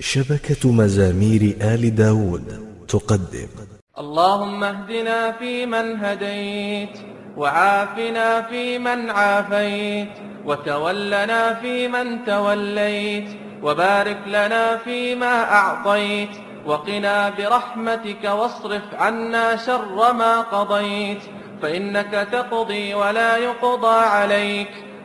شبكة مزامير آل داود تقدم. اللهم اهدنا فيمن هديت وعافنا فيمن عافيت وتولنا فيمن توليت وبارك لنا فيما أعطيت وقنا برحمتك واصرف عنا شر ما قضيت فإنك تقضي ولا يقضى عليك.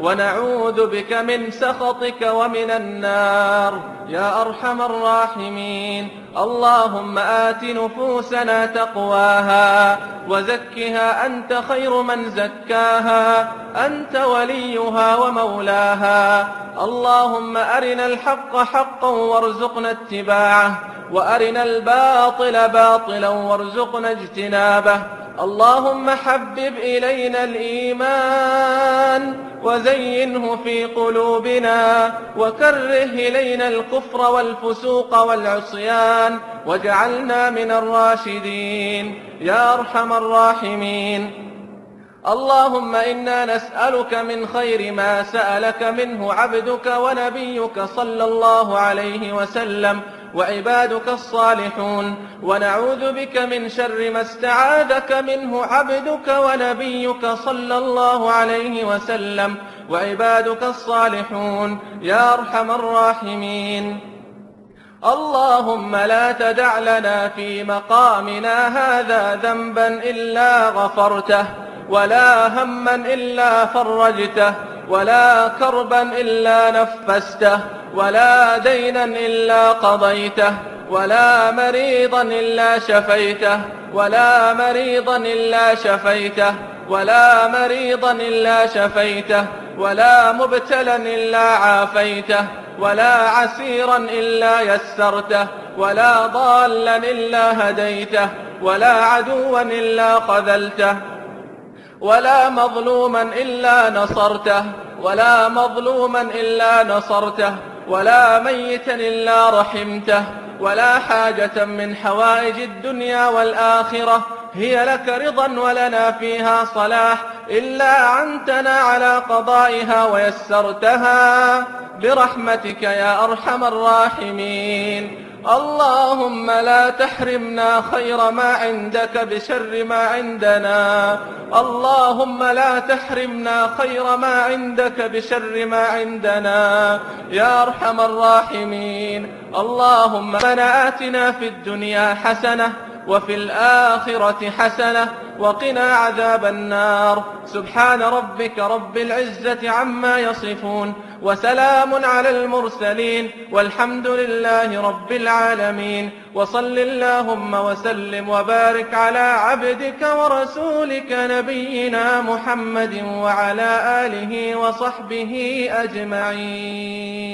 ونعوذ بك من سخطك ومن النار. يا أرحم الراحمين. اللهم آت نفوسنا تقواها وزكها أنت خير من زكاها. أنت وليها ومولاها. اللهم أرنا الحق حقا وارزقنا اتباعه. وأرنا الباطل باطلا وارزقنا اجتنابه. اللهم حبب إلينا الإيمان. وزينه في قلوبنا وكره إلينا الكفر والفسوق والعصيان واجعلنا من الراشدين. يا أرحم الراحمين. اللهم إنا نسألك من خير ما سألك منه عبدك ونبيك صلى الله عليه وسلم وعبادك الصالحون. ونعوذ بك من شر ما استعاذك منه عبدك ونبيك صلى الله عليه وسلم. وعبادك الصالحون يا أرحم الراحمين. اللهم لا تدع لنا في مقامنا هذا ذنبا إلا غفرته ولا هما إلا فرجته ولا كربا إلا نفسته ولا دينا إلا قضيته ولا مريضا إلا شفيته ولا مريضا إلا شفيته ولا مريضا إلا شفيته ولا مبتلا إلا عافيته ولا عسيرا إلا يسرته ولا ضالا إلا هديته ولا عدوا إلا خذلته. ولا مظلوما إلا نصرته ولا مظلوما إلا نصرته ولا ميتا إلا رحمته ولا حاجة من حوائج الدنيا والآخرة هي لك رضا ولنا فيها صلاح إلا عنتنا على قضائها ويسرتها برحمتك يا أرحم الراحمين. اللهم لا تحرمنا خير ما عندك بشر ما عندنا. اللهم لا تحرمنا خير ما عندك بشر ما عندنا يا أرحم الراحمين. اللهم من آتنا في الدنيا حسنة وفي الآخرة حسنة وقنا عذاب النار. سبحان ربك رب العزة عما يصفون وسلام على المرسلين والحمد لله رب العالمين. وصل اللهم وسلم وبارك على عبدك ورسولك نبينا محمد وعلى آله وصحبه أجمعين.